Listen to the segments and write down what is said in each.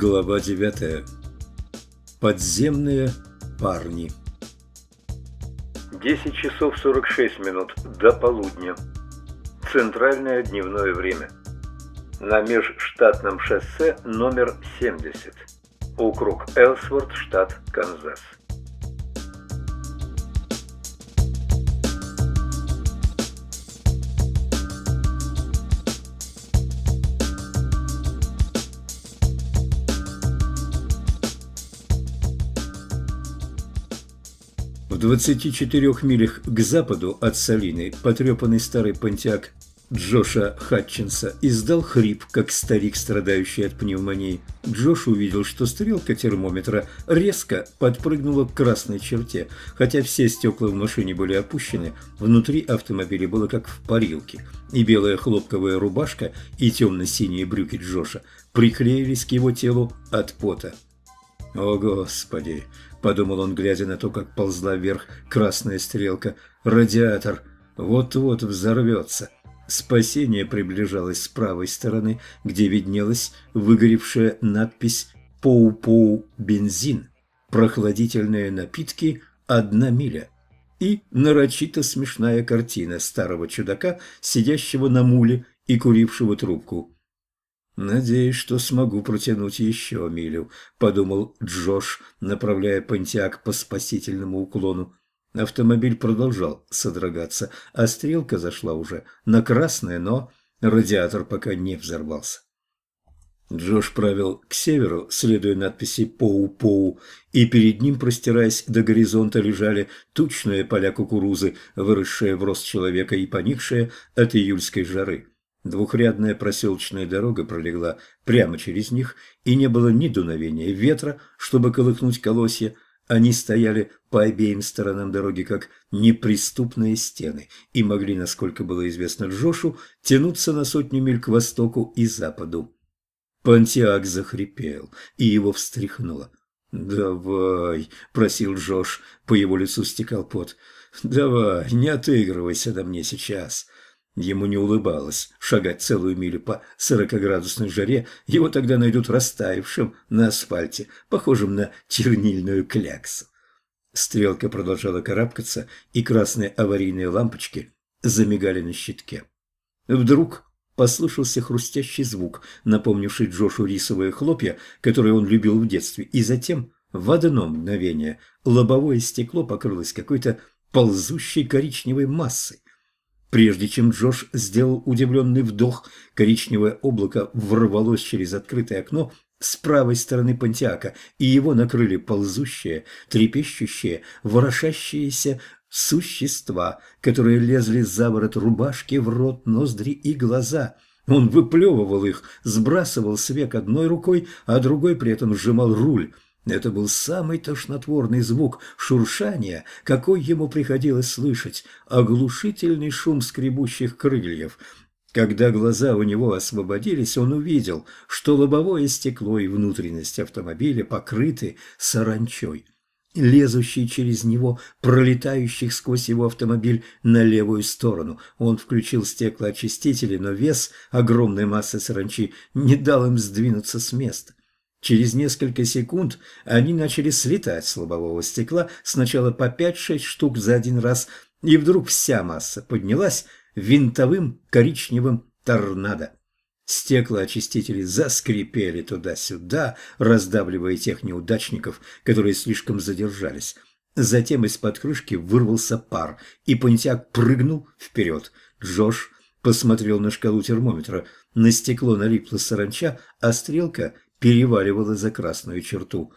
Глава 9. Подземные парни. 10 часов 46 минут до полудня. Центральное дневное время. На межштатном шоссе номер 70. Округ Элсворт, штат Канзас. 24 милях к западу от Салины потрепанный старый понтяк Джоша Хатчинса издал хрип, как старик, страдающий от пневмонии. Джош увидел, что стрелка термометра резко подпрыгнула к красной черте. Хотя все стекла в машине были опущены, внутри автомобиля было как в парилке, и белая хлопковая рубашка и темно-синие брюки Джоша приклеились к его телу от пота. «О, Господи!» – подумал он, глядя на то, как ползла вверх красная стрелка. «Радиатор вот-вот взорвется». Спасение приближалось с правой стороны, где виднелась выгоревшая надпись «Поу-поу бензин», «Прохладительные напитки. Одна миля» и нарочито смешная картина старого чудака, сидящего на муле и курившего трубку. «Надеюсь, что смогу протянуть еще милю», – подумал Джош, направляя Понтиак по спасительному уклону. Автомобиль продолжал содрогаться, а стрелка зашла уже на красное, но радиатор пока не взорвался. Джош правил к северу, следуя надписи «Поу-Поу», и перед ним, простираясь до горизонта, лежали тучные поля кукурузы, выросшие в рост человека и поникшие от июльской жары. Двухрядная проселочная дорога пролегла прямо через них, и не было ни дуновения ветра, чтобы колыхнуть колосья. Они стояли по обеим сторонам дороги, как неприступные стены, и могли, насколько было известно Джошу, тянуться на сотню миль к востоку и западу. Пантиак захрипел, и его встряхнуло. «Давай», — просил Джош, по его лицу стекал пот, — «давай, не отыгрывайся до мне сейчас». Ему не улыбалось шагать целую милю по сорокоградусной жаре, его тогда найдут растаявшим на асфальте, похожим на чернильную кляксу. Стрелка продолжала карабкаться, и красные аварийные лампочки замигали на щитке. Вдруг послышался хрустящий звук, напомнивший Джошу рисовые хлопья, которые он любил в детстве, и затем, в одно мгновение, лобовое стекло покрылось какой-то ползущей коричневой массой. Прежде чем Джош сделал удивленный вдох, коричневое облако ворвалось через открытое окно с правой стороны Пантиака, и его накрыли ползущие, трепещущие, ворошащиеся существа, которые лезли за ворот рубашки в рот, ноздри и глаза. Он выплевывал их, сбрасывал с век одной рукой, а другой при этом сжимал руль – это был самый тошнотворный звук шуршания, какой ему приходилось слышать, оглушительный шум скребущих крыльев. Когда глаза у него освободились, он увидел, что лобовое стекло и внутренность автомобиля покрыты саранчой, лезущей через него, пролетающих сквозь его автомобиль на левую сторону. Он включил стеклоочистители, но вес огромной массы саранчи не дал им сдвинуться с места. Через несколько секунд они начали слетать с лобового стекла сначала по 5-6 штук за один раз, и вдруг вся масса поднялась винтовым коричневым торнадо. Стеклоочистители заскрипели туда-сюда, раздавливая тех неудачников, которые слишком задержались. Затем из-под крышки вырвался пар, и понтяк прыгнул вперед. Джош посмотрел на шкалу термометра. На стекло налипла саранча, а стрелка переваливала за красную черту.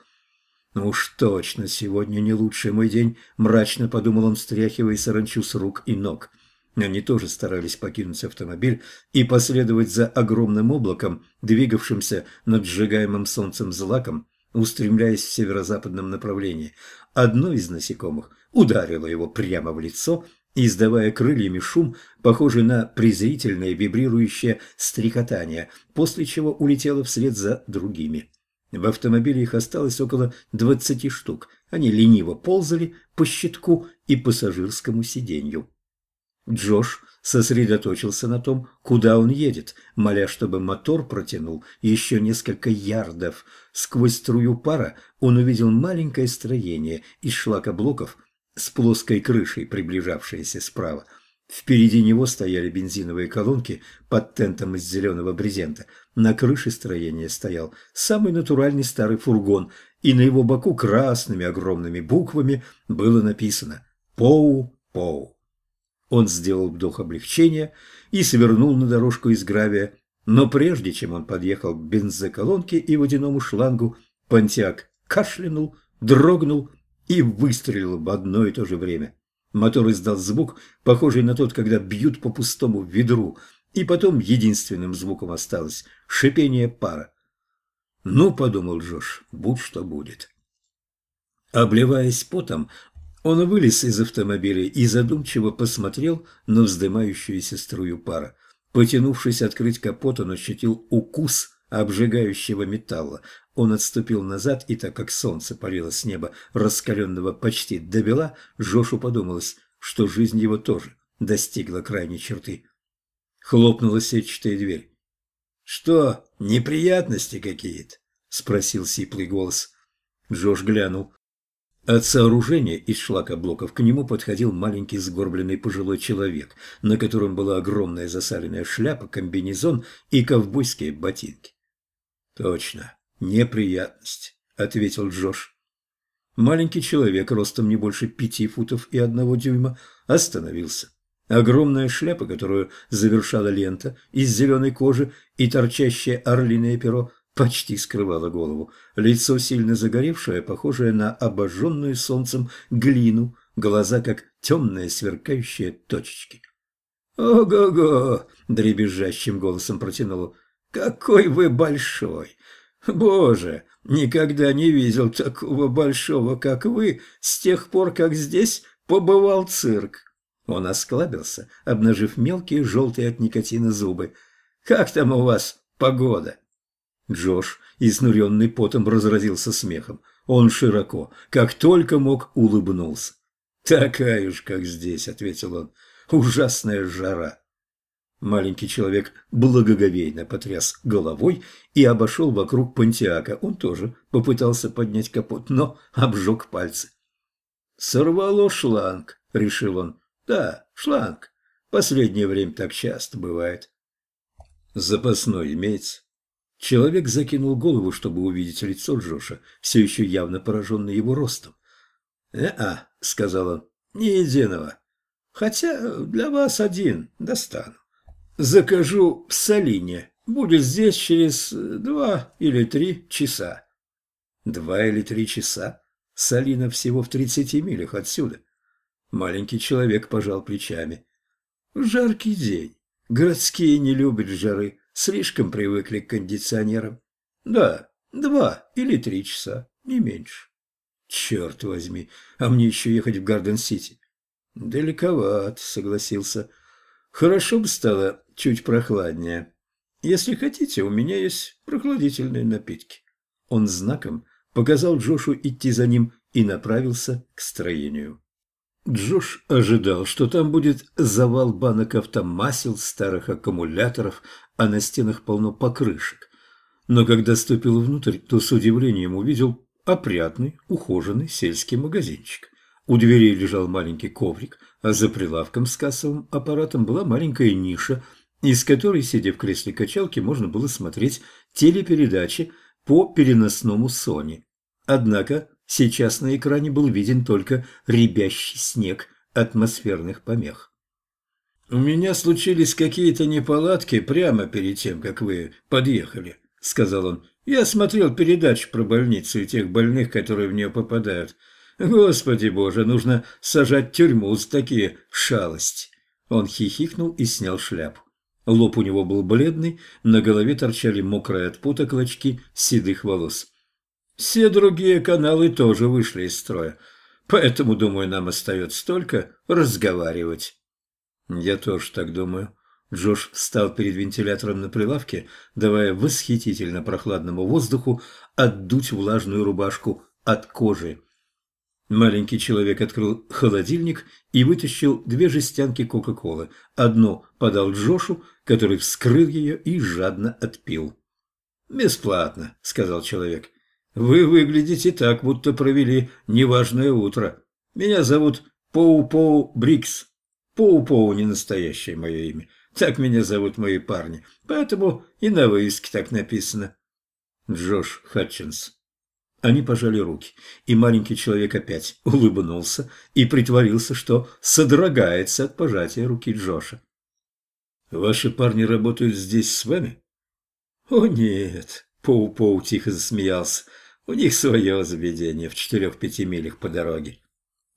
«Ну уж точно, сегодня не лучший мой день», – мрачно подумал он, стряхивая саранчу с рук и ног. Они тоже старались покинуть автомобиль и последовать за огромным облаком, двигавшимся над сжигаемым солнцем злаком, устремляясь в северо-западном направлении. Одно из насекомых ударило его прямо в лицо, издавая крыльями шум, похожий на презрительное вибрирующее стрекотание, после чего улетело вслед за другими. В автомобиле их осталось около двадцати штук. Они лениво ползали по щитку и пассажирскому сиденью. Джош сосредоточился на том, куда он едет, моля, чтобы мотор протянул еще несколько ярдов. Сквозь струю пара он увидел маленькое строение из шлакоблоков с плоской крышей, приближавшееся справа. Впереди него стояли бензиновые колонки под тентом из зеленого брезента. На крыше строения стоял самый натуральный старый фургон, и на его боку красными огромными буквами было написано «Поу-Поу». Он сделал вдох облегчения и свернул на дорожку из гравия, но прежде чем он подъехал к бензоколонке и водяному шлангу, Понтиак кашлянул, дрогнул и выстрелил в одно и то же время. Мотор издал звук, похожий на тот, когда бьют по пустому ведру, и потом единственным звуком осталось шипение пара. «Ну, — подумал Джош, — будь что будет». Обливаясь потом, он вылез из автомобиля и задумчиво посмотрел на вздымающуюся струю пара. Потянувшись открыть капот, он ощутил укус обжигающего металла. Он отступил назад, и так как солнце парило с неба, раскаленного почти до бела, Жошу подумалось, что жизнь его тоже достигла крайней черты. Хлопнула сетчатая дверь. «Что, неприятности какие-то?» – спросил сиплый голос. Джош глянул. От сооружения из шлакоблоков к нему подходил маленький сгорбленный пожилой человек, на котором была огромная засаленная шляпа, комбинезон и ковбойские ботинки. «Точно, неприятность», — ответил Джош. Маленький человек, ростом не больше пяти футов и одного дюйма, остановился. Огромная шляпа, которую завершала лента из зеленой кожи и торчащее орлиное перо, почти скрывала голову. Лицо сильно загоревшее, похожее на обожженную солнцем глину, глаза как темные сверкающие точечки. «Ого-го!» – дребезжащим голосом протянула. «Какой вы большой! Боже, никогда не видел такого большого, как вы, с тех пор, как здесь побывал цирк!» Он осклабился, обнажив мелкие желтые от никотина зубы. «Как там у вас погода?» Джош, изнуренный потом, разразился смехом. Он широко, как только мог, улыбнулся. «Такая уж, как здесь», — ответил он. «Ужасная жара». Маленький человек благоговейно потряс головой и обошел вокруг Пантиака. Он тоже попытался поднять капот, но обжег пальцы. «Сорвало шланг», — решил он. «Да, шланг. Последнее время так часто бывает». «Запасной имеется?» Человек закинул голову, чтобы увидеть лицо Джоша, все еще явно пораженный его ростом. «Э-а», — сказал он, — «ни единого. Хотя для вас один достану. Закажу в Салине. Будет здесь через два или три часа». «Два или три часа? Салина всего в тридцати милях отсюда». Маленький человек пожал плечами. «Жаркий день. Городские не любят жары. Слишком привыкли к кондиционерам. Да, два или три часа, не меньше. Черт возьми, а мне еще ехать в Гарден-Сити. Далековато, согласился. Хорошо бы стало чуть прохладнее. Если хотите, у меня есть прохладительные напитки. Он знаком показал Джошу идти за ним и направился к строению. Джош ожидал, что там будет завал банок автомасел, старых аккумуляторов, а на стенах полно покрышек. Но когда ступил внутрь, то с удивлением увидел опрятный, ухоженный сельский магазинчик. У дверей лежал маленький коврик, а за прилавком с кассовым аппаратом была маленькая ниша, из которой, сидя в кресле качалки, можно было смотреть телепередачи по переносному Сони. Однако Сейчас на экране был виден только рябящий снег атмосферных помех. «У меня случились какие-то неполадки прямо перед тем, как вы подъехали», — сказал он. «Я смотрел передачу про больницу и тех больных, которые в нее попадают. Господи боже, нужно сажать тюрьму за такие шалости». Он хихикнул и снял шляпу. Лоб у него был бледный, на голове торчали мокрые от пота клочки седых волос. Все другие каналы тоже вышли из строя, поэтому, думаю, нам остается только разговаривать. Я тоже так думаю. Джош встал перед вентилятором на прилавке, давая восхитительно прохладному воздуху отдуть влажную рубашку от кожи. Маленький человек открыл холодильник и вытащил две жестянки Кока-Колы. Одну подал Джошу, который вскрыл ее и жадно отпил. «Бесплатно», — сказал человек. «Вы выглядите так, будто провели неважное утро. Меня зовут Поу-Поу Брикс. Поу-Поу не настоящее мое имя. Так меня зовут мои парни. Поэтому и на вывеске так написано». Джош Хатчинс. Они пожали руки, и маленький человек опять улыбнулся и притворился, что содрогается от пожатия руки Джоша. «Ваши парни работают здесь с вами?» «О, нет!» – Поу-Поу тихо засмеялся. «У них свое заведение в четырех-пяти милях по дороге».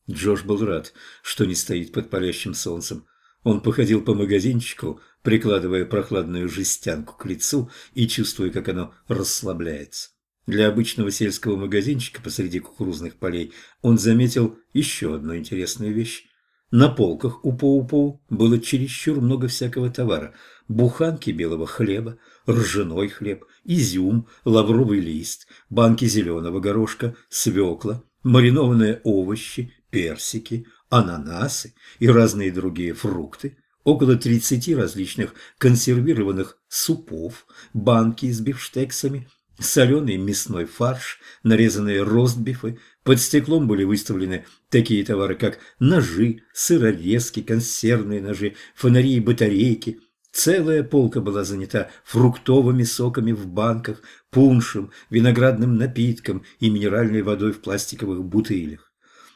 Джош был рад, что не стоит под палящим солнцем. Он походил по магазинчику, прикладывая прохладную жестянку к лицу и чувствуя, как оно расслабляется. Для обычного сельского магазинчика посреди кукурузных полей он заметил еще одну интересную вещь. На полках у Поу-Поу было чересчур много всякого товара. Буханки белого хлеба, ржаной хлеб, изюм, лавровый лист, банки зеленого горошка, свекла, маринованные овощи, персики, ананасы и разные другие фрукты, около 30 различных консервированных супов, банки с бифштексами, соленый мясной фарш, нарезанные ростбифы. Под стеклом были выставлены такие товары, как ножи, сырорезки, консервные ножи, фонари и батарейки. Целая полка была занята фруктовыми соками в банках, пуншем, виноградным напитком и минеральной водой в пластиковых бутылях.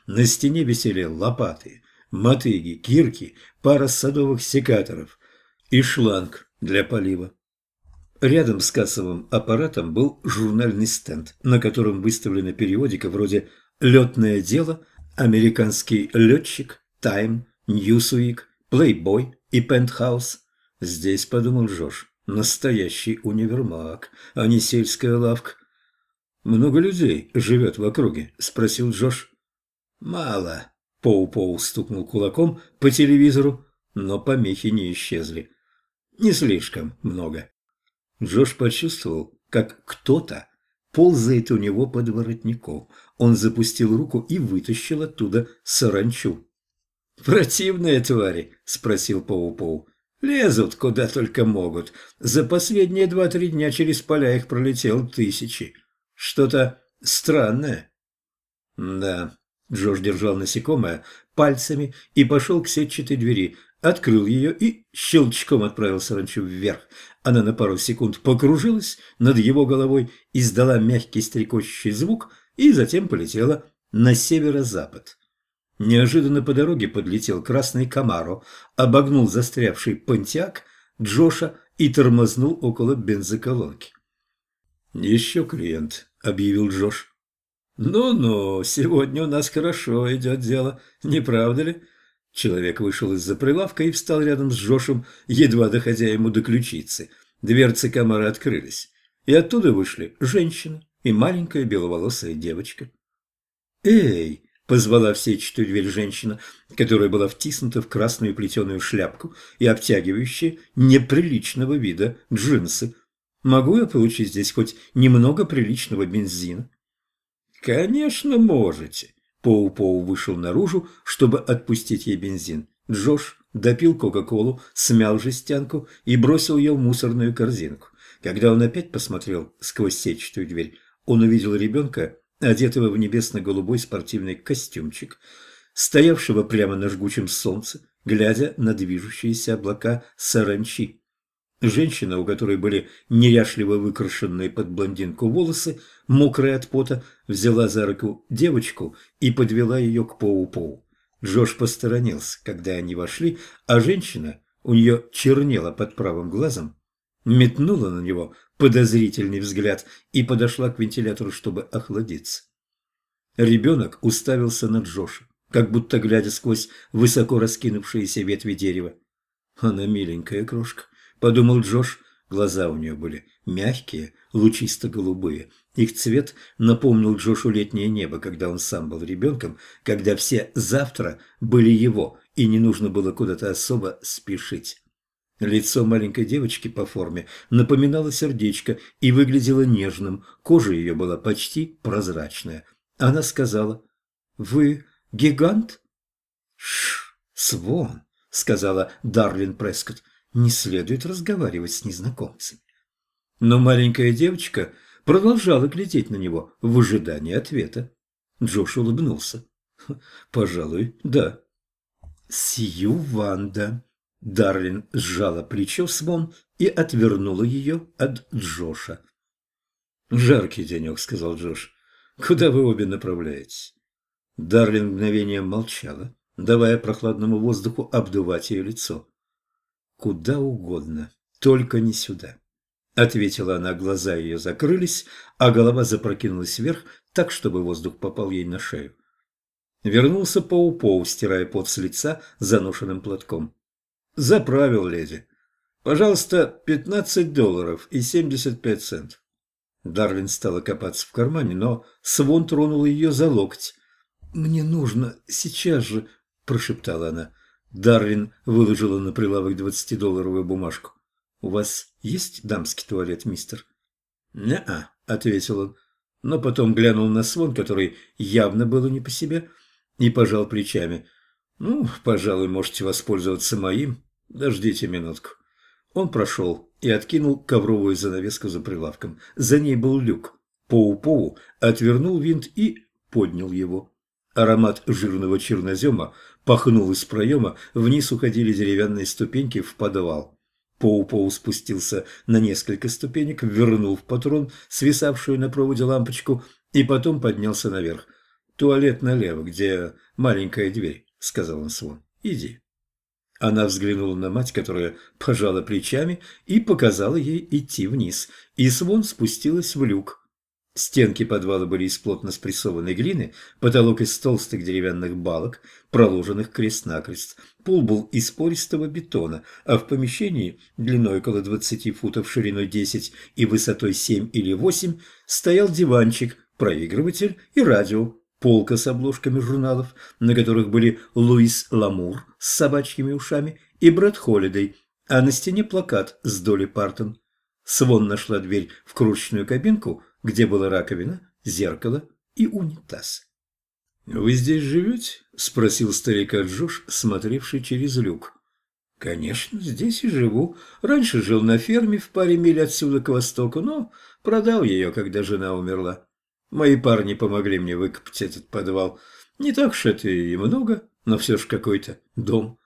На стене висели лопаты, мотыги, кирки, пара садовых секаторов и шланг для полива. Рядом с кассовым аппаратом был журнальный стенд, на котором выставлена периодика вроде «Летное дело», «Американский летчик», «Тайм», «Ньюсуик», «Плейбой» и «Пентхаус». Здесь, подумал Джош, настоящий универмаг, а не сельская лавка. «Много людей живет в округе?» – спросил Джош. «Мало», – Поу-Поу стукнул кулаком по телевизору, но помехи не исчезли. «Не слишком много». Джош почувствовал, как кто-то ползает у него под воротником. Он запустил руку и вытащил оттуда саранчу. «Противные твари?» – спросил Пау-Пау. «Лезут куда только могут. За последние два-три дня через поля их пролетел тысячи. Что-то странное». «Да». Джош держал насекомое пальцами и пошел к сетчатой двери, открыл ее и щелчком отправил саранчу вверх. Она на пару секунд покружилась над его головой, издала мягкий стрекочущий звук и затем полетела на северо-запад. Неожиданно по дороге подлетел красный Камаро, обогнул застрявший понтяк Джоша и тормознул около бензоколонки. «Еще клиент», — объявил Джош. «Ну-ну, сегодня у нас хорошо идет дело, не правда ли?» Человек вышел из-за прилавка и встал рядом с Джошем, едва доходя ему до ключицы. Дверцы камеры открылись, и оттуда вышли женщина и маленькая беловолосая девочка. «Эй!» – позвала в сетчатую дверь женщина, которая была втиснута в красную плетеную шляпку и обтягивающие неприличного вида джинсы. «Могу я получить здесь хоть немного приличного бензина?» «Конечно можете!» Поу-Поу вышел наружу, чтобы отпустить ей бензин. Джош допил Кока-Колу, смял жестянку и бросил ее в мусорную корзинку. Когда он опять посмотрел сквозь сетчатую дверь, он увидел ребенка, одетого в небесно-голубой спортивный костюмчик, стоявшего прямо на жгучем солнце, глядя на движущиеся облака саранчи. Женщина, у которой были неряшливо выкрашенные под блондинку волосы, мокрая от пота, взяла за руку девочку и подвела ее к Поу-Поу. Джош посторонился, когда они вошли, а женщина, у нее чернела под правым глазом, метнула на него подозрительный взгляд и подошла к вентилятору, чтобы охладиться. Ребенок уставился на Джоша, как будто глядя сквозь высоко раскинувшиеся ветви дерева. Она миленькая крошка подумал Джош. Глаза у нее были мягкие, лучисто-голубые. Их цвет напомнил Джошу летнее небо, когда он сам был ребенком, когда все завтра были его, и не нужно было куда-то особо спешить. Лицо маленькой девочки по форме напоминало сердечко и выглядело нежным, кожа ее была почти прозрачная. Она сказала, Вы гигант? Шш, свон, сказала Дарлин Прескотт. Не следует разговаривать с незнакомцами. Но маленькая девочка продолжала глядеть на него в ожидании ответа. Джош улыбнулся. «Пожалуй, да». «Сью Ванда». Дарлин сжала плечо Свон и отвернула ее от Джоша. «Жаркий денек», — сказал Джош. «Куда вы обе направляетесь?» Дарлин мгновение молчала, давая прохладному воздуху обдувать ее лицо. «Куда угодно, только не сюда», — ответила она. Глаза ее закрылись, а голова запрокинулась вверх, так, чтобы воздух попал ей на шею. Вернулся Пау-Пау, стирая пот с лица заношенным платком. «Заправил, леди. Пожалуйста, пятнадцать долларов и семьдесят пять центов». Дарлин стала копаться в кармане, но Свон тронул ее за локоть. «Мне нужно сейчас же», – прошептала она. Дарлин выложила на прилавок двадцатидолларовую бумажку. «У вас есть дамский туалет, мистер?» «Не-а», – ответил он, но потом глянул на Свон, который явно было не по себе, и пожал плечами. «Ну, пожалуй, можете воспользоваться моим. Дождите минутку». Он прошел и откинул ковровую занавеску за прилавком. За ней был люк. Поу-Поу отвернул винт и поднял его. Аромат жирного чернозема пахнул из проема, вниз уходили деревянные ступеньки в подвал. Поу-Поу спустился на несколько ступенек, вернул в патрон свисавшую на проводе лампочку и потом поднялся наверх. «Туалет налево, где маленькая дверь», — сказал он Свон. «Иди». Она взглянула на мать, которая пожала плечами и показала ей идти вниз, и Свон спустилась в люк. Стенки подвала были из плотно спрессованной глины, потолок из толстых деревянных балок, проложенных крест-накрест. Пол был из пористого бетона, а в помещении, длиной около 20 футов, шириной 10 и высотой 7 или 8, стоял диванчик, проигрыватель и радио полка с обложками журналов, на которых были Луис Ламур с собачьими ушами и Брэд Холидей, а на стене плакат с Долли Партон. Свон нашла дверь в крошечную кабинку, где была раковина, зеркало и унитаз. «Вы здесь живете?» – спросил старика Джош, смотревший через люк. «Конечно, здесь и живу. Раньше жил на ферме в паре миль отсюда к востоку, но продал ее, когда жена умерла. Мои парни помогли мне выкопать этот подвал. Не так уж это и много, но все же какой-то дом.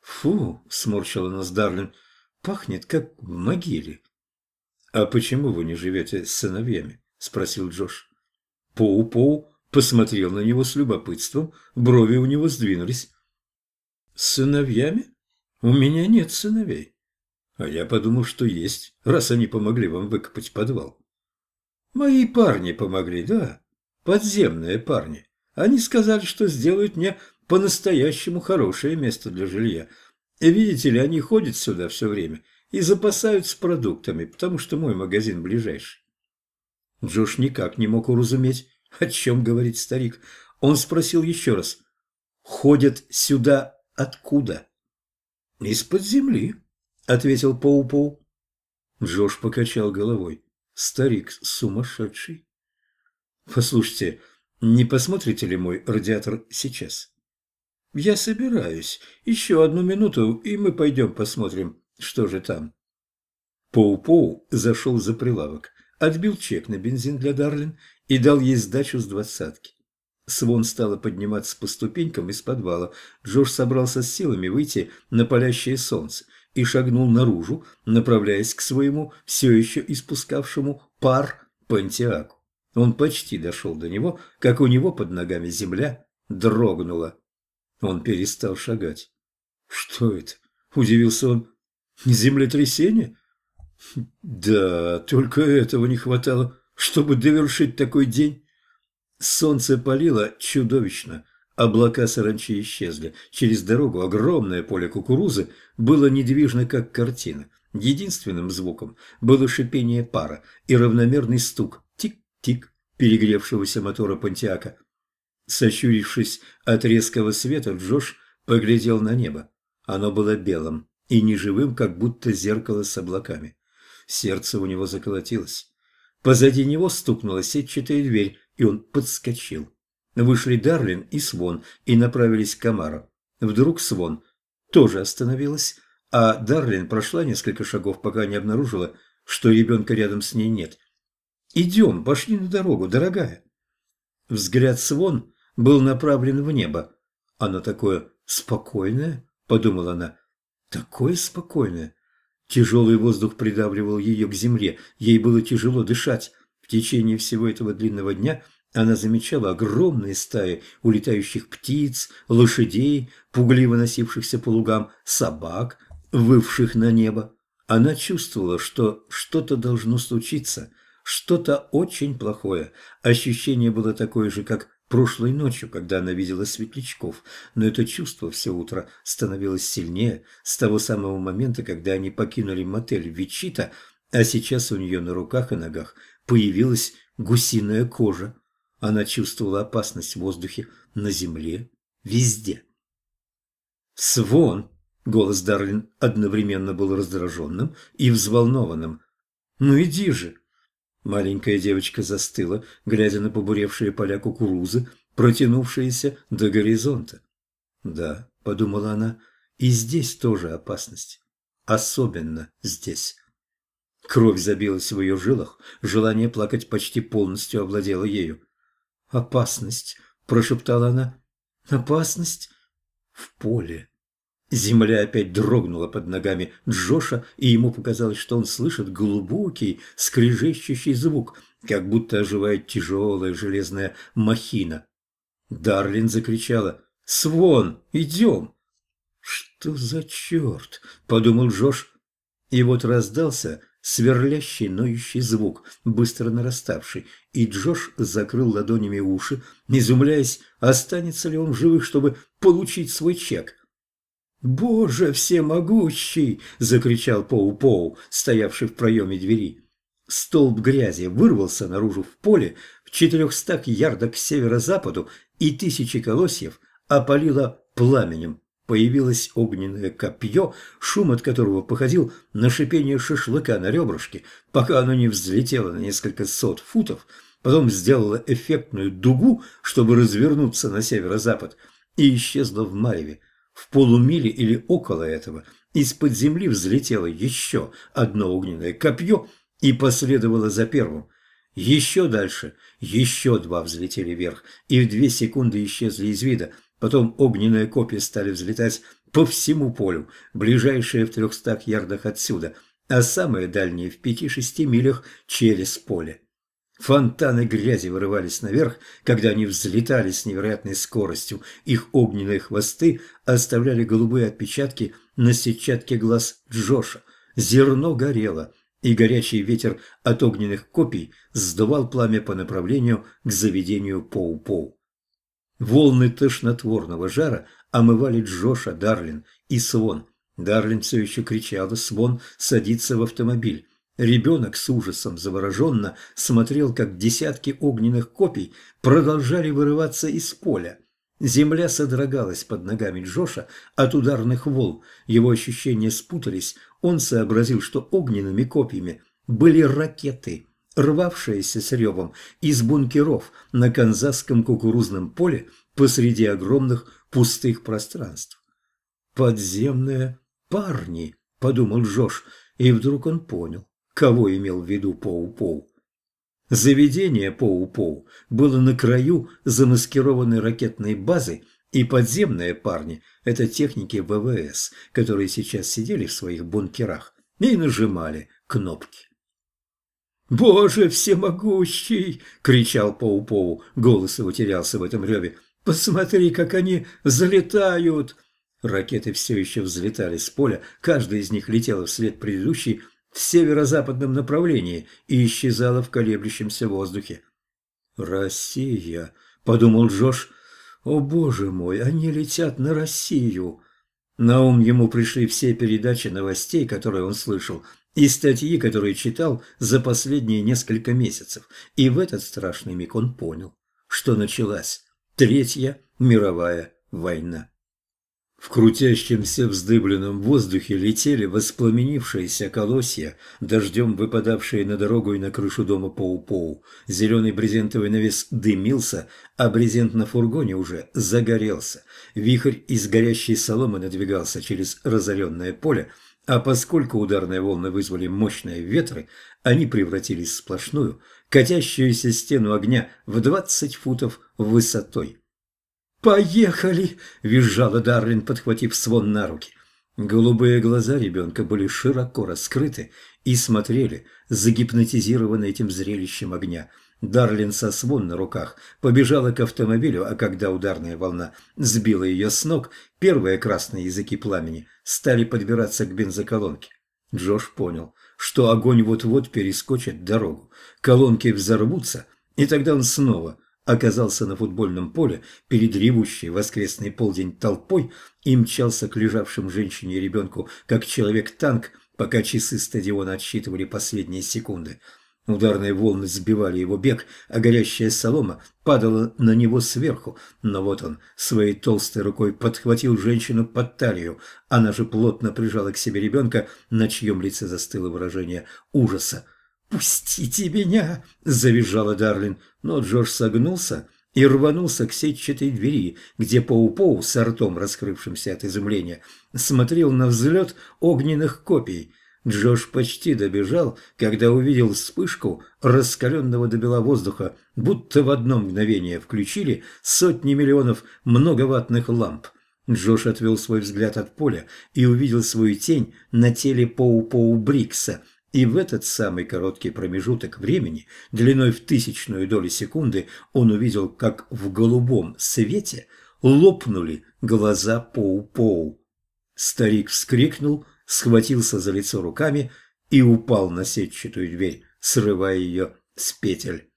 Фу, сморщила нас Дарлин, пахнет как в могиле. А почему вы не живете с сыновьями? Спросил Джош. Поу-Поу посмотрел на него с любопытством, брови у него сдвинулись. С сыновьями? У меня нет сыновей. А я подумал, что есть, раз они помогли вам выкопать подвал. Мои парни помогли, да, подземные парни. Они сказали, что сделают мне по-настоящему хорошее место для жилья. Видите ли, они ходят сюда все время и запасаются продуктами, потому что мой магазин ближайший. Джош никак не мог уразуметь, о чем говорит старик. Он спросил еще раз. «Ходят сюда откуда?» «Из-под земли», — ответил Пау-Пау. Джош покачал головой. Старик сумасшедший. Послушайте, не посмотрите ли мой радиатор сейчас? Я собираюсь. Еще одну минуту, и мы пойдем посмотрим, что же там. Поу-Поу зашел за прилавок, отбил чек на бензин для Дарлин и дал ей сдачу с двадцатки. Свон стала подниматься по ступенькам из подвала. Джош собрался с силами выйти на палящее солнце и шагнул наружу, направляясь к своему все еще испускавшему пар Пантиаку. Он почти дошел до него, как у него под ногами земля дрогнула. Он перестал шагать. «Что это?» – удивился он. «Землетрясение?» «Да, только этого не хватало, чтобы довершить такой день». Солнце палило чудовищно – Облака саранчи исчезли. Через дорогу огромное поле кукурузы было недвижно, как картина. Единственным звуком было шипение пара и равномерный стук тик-тик перегревшегося мотора Пантиака. Сощурившись от резкого света, Джош поглядел на небо. Оно было белым и неживым, как будто зеркало с облаками. Сердце у него заколотилось. Позади него стукнула сетчатая дверь, и он подскочил. Вышли Дарлин и Свон и направились к Камару. Вдруг Свон тоже остановилась, а Дарлин прошла несколько шагов, пока не обнаружила, что ребенка рядом с ней нет. «Идем, пошли на дорогу, дорогая». Взгляд Свон был направлен в небо. Оно такое спокойное, подумала она, такое спокойное. Тяжелый воздух придавливал ее к земле, ей было тяжело дышать. В течение всего этого длинного дня она замечала огромные стаи улетающих птиц, лошадей, пугливо носившихся по лугам, собак, вывших на небо. Она чувствовала, что что-то должно случиться, что-то очень плохое. Ощущение было такое же, как прошлой ночью, когда она видела светлячков, но это чувство все утро становилось сильнее с того самого момента, когда они покинули мотель Вичита, а сейчас у нее на руках и ногах появилась гусиная кожа. Она чувствовала опасность в воздухе, на земле, везде. «Свон!» Голос Дарлин одновременно был раздраженным и взволнованным. «Ну иди же!» Маленькая девочка застыла, глядя на побуревшие поля кукурузы, протянувшиеся до горизонта. «Да», — подумала она, — «и здесь тоже опасность. Особенно здесь». Кровь забилась в ее жилах, желание плакать почти полностью овладело ею. «Опасность», — прошептала она, — «опасность в поле». Земля опять дрогнула под ногами Джоша, и ему показалось, что он слышит глубокий, скрежещущий звук, как будто оживает тяжелая железная махина. Дарлин закричала «Свон, идем!» «Что за черт?» – подумал Джош. И вот раздался сверлящий, ноющий звук, быстро нараставший, и Джош закрыл ладонями уши, изумляясь, останется ли он в живых, чтобы получить свой чек. «Боже всемогущий!» – закричал Поу-Поу, стоявший в проеме двери. Столб грязи вырвался наружу в поле в четырехстах ярдах к северо-западу, и тысячи колосьев опалило пламенем. Появилось огненное копье, шум от которого походил на шипение шашлыка на ребрышке, пока оно не взлетело на несколько сот футов, потом сделало эффектную дугу, чтобы развернуться на северо-запад, и исчезло в мареве. В полумиле или около этого из-под земли взлетело еще одно огненное копье и последовало за первым. Еще дальше еще два взлетели вверх и в две секунды исчезли из вида. Потом огненные копья стали взлетать по всему полю, ближайшие в трехстах ярдах отсюда, а самые дальние в пяти-шести милях через поле. Фонтаны грязи вырывались наверх, когда они взлетали с невероятной скоростью. Их огненные хвосты оставляли голубые отпечатки на сетчатке глаз Джоша. Зерно горело, и горячий ветер от огненных копий сдувал пламя по направлению к заведению Поу-Поу. Волны тошнотворного жара омывали Джоша, Дарлин и Свон. Дарлин все еще кричала, Свон садится в автомобиль. Ребенок с ужасом завороженно смотрел, как десятки огненных копий продолжали вырываться из поля. Земля содрогалась под ногами Джоша от ударных волн. Его ощущения спутались. Он сообразил, что огненными копьями были ракеты, рвавшиеся с ревом из бункеров на канзасском кукурузном поле посреди огромных пустых пространств. «Подземные парни», — подумал Джош, и вдруг он понял кого имел в виду Поу-Поу. Заведение Поу-Поу было на краю замаскированной ракетной базы, и подземные парни – это техники ВВС, которые сейчас сидели в своих бункерах и нажимали кнопки. «Боже всемогущий!» – кричал Поу-Поу, голос его терялся в этом реве. «Посмотри, как они залетают!» Ракеты все еще взлетали с поля, каждая из них летела вслед предыдущей, в северо-западном направлении и исчезала в колеблющемся воздухе. «Россия!» – подумал Джош. «О, боже мой, они летят на Россию!» На ум ему пришли все передачи новостей, которые он слышал, и статьи, которые читал за последние несколько месяцев. И в этот страшный миг он понял, что началась Третья мировая война. В крутящемся вздыбленном воздухе летели воспламенившиеся колосья, дождем выпадавшие на дорогу и на крышу дома Поу-Поу. Зеленый брезентовый навес дымился, а брезент на фургоне уже загорелся. Вихрь из горящей соломы надвигался через разоренное поле, а поскольку ударные волны вызвали мощные ветры, они превратились в сплошную, катящуюся стену огня в двадцать футов высотой. «Поехали!» – визжала Дарлин, подхватив свон на руки. Голубые глаза ребенка были широко раскрыты и смотрели, загипнотизированные этим зрелищем огня. Дарлин со свон на руках побежала к автомобилю, а когда ударная волна сбила ее с ног, первые красные языки пламени стали подбираться к бензоколонке. Джош понял, что огонь вот-вот перескочит дорогу. Колонки взорвутся, и тогда он снова оказался на футбольном поле перед ревущей воскресный полдень толпой и мчался к лежавшим женщине и ребенку, как человек-танк, пока часы стадиона отсчитывали последние секунды. Ударные волны сбивали его бег, а горящая солома падала на него сверху. Но вот он своей толстой рукой подхватил женщину под талию. Она же плотно прижала к себе ребенка, на чьем лице застыло выражение ужаса. «Пустите меня!» – завизжала Дарлин, но Джордж согнулся и рванулся к сетчатой двери, где Пау-Пау с ртом, раскрывшимся от изумления, смотрел на взлет огненных копий. Джош почти добежал, когда увидел вспышку раскаленного до бела воздуха, будто в одно мгновение включили сотни миллионов многоваттных ламп. Джош отвел свой взгляд от поля и увидел свою тень на теле Пау-Пау Брикса – и в этот самый короткий промежуток времени, длиной в тысячную долю секунды, он увидел, как в голубом свете лопнули глаза Поу-Поу. Старик вскрикнул, схватился за лицо руками и упал на сетчатую дверь, срывая ее с петель.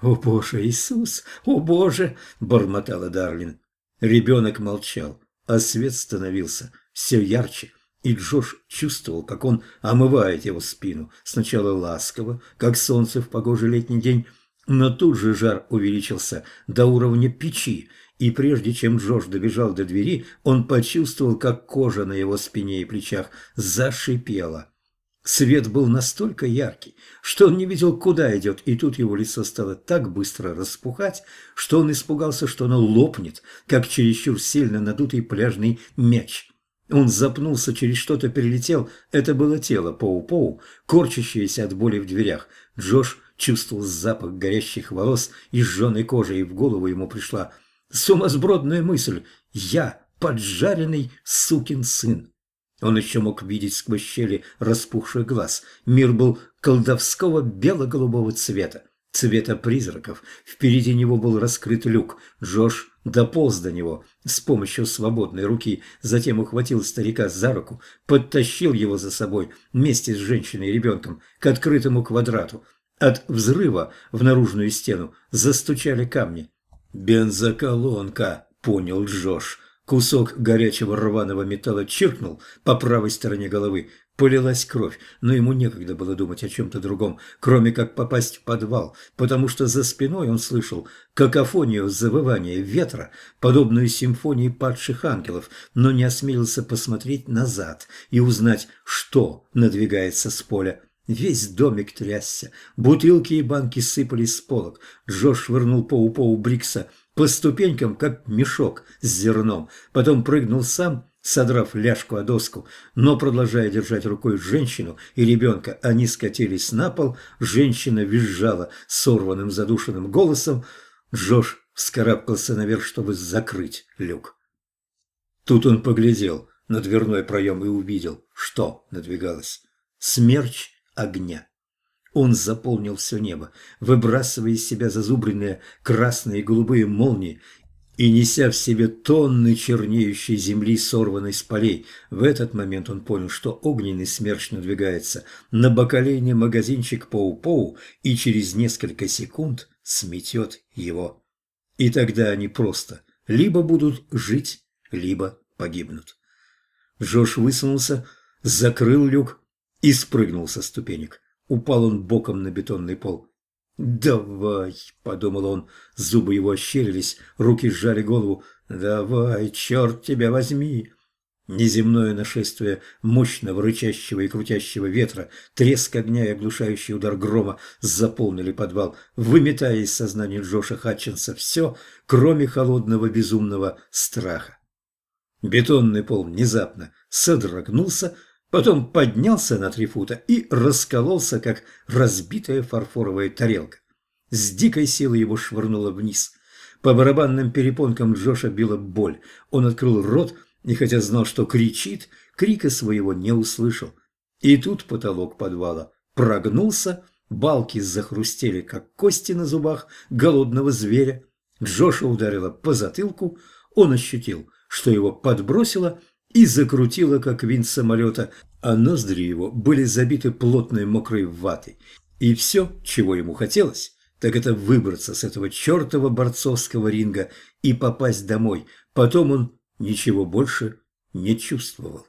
«О Боже, Иисус! О Боже!» – бормотала Дарлин. Ребенок молчал, а свет становился все ярче и Джош чувствовал, как он омывает его спину, сначала ласково, как солнце в погожий летний день, но тут же жар увеличился до уровня печи, и прежде чем Джош добежал до двери, он почувствовал, как кожа на его спине и плечах зашипела. Свет был настолько яркий, что он не видел, куда идет, и тут его лицо стало так быстро распухать, что он испугался, что оно лопнет, как чересчур сильно надутый пляжный мяч. Он запнулся, через что-то перелетел. Это было тело Поу-Поу, корчащееся от боли в дверях. Джош чувствовал запах горящих волос и сжженной кожи, и в голову ему пришла сумасбродная мысль «Я поджаренный сукин сын». Он еще мог видеть сквозь щели распухший глаз. Мир был колдовского бело-голубого цвета, цвета призраков. Впереди него был раскрыт люк. Джош дополз до него с помощью свободной руки, затем ухватил старика за руку, подтащил его за собой вместе с женщиной и ребенком к открытому квадрату. От взрыва в наружную стену застучали камни. «Бензоколонка», — понял Джош. Кусок горячего рваного металла чиркнул по правой стороне головы. Полилась кровь, но ему некогда было думать о чем-то другом, кроме как попасть в подвал, потому что за спиной он слышал какофонию завывания ветра, подобную симфонии падших ангелов, но не осмелился посмотреть назад и узнать, что надвигается с поля. Весь домик трясся, бутылки и банки сыпались с полок. Джош швырнул Поу-Поу Брикса по ступенькам, как мешок с зерном, потом прыгнул сам содрав ляжку о доску, но продолжая держать рукой женщину и ребенка, они скатились на пол, женщина визжала сорванным задушенным голосом, Джош вскарабкался наверх, чтобы закрыть люк. Тут он поглядел на дверной проем и увидел, что надвигалось. Смерч огня. Он заполнил все небо, выбрасывая из себя зазубренные красные и голубые молнии и неся в себе тонны чернеющей земли, сорванной с полей. В этот момент он понял, что огненный смерч надвигается на бакалейный магазинчик Поу-Поу и через несколько секунд сметет его. И тогда они просто либо будут жить, либо погибнут. Джош высунулся, закрыл люк и спрыгнул со ступенек. Упал он боком на бетонный пол. «Давай», — подумал он, зубы его ощерились, руки сжали голову. «Давай, черт тебя возьми!» Неземное нашествие мощного рычащего и крутящего ветра, треск огня и оглушающий удар грома заполнили подвал, выметая из сознания Джоша Хатчинса все, кроме холодного безумного страха. Бетонный пол внезапно содрогнулся, потом поднялся на три фута и раскололся, как разбитая фарфоровая тарелка. С дикой силой его швырнуло вниз. По барабанным перепонкам Джоша била боль. Он открыл рот и хотя знал, что кричит, крика своего не услышал. И тут потолок подвала прогнулся, балки захрустели, как кости на зубах голодного зверя. Джоша ударила по затылку, он ощутил, что его подбросило и закрутило, как винт самолета, а ноздри его были забиты плотной мокрой ватой. И все, чего ему хотелось, так это выбраться с этого чертова борцовского ринга и попасть домой. Потом он ничего больше не чувствовал.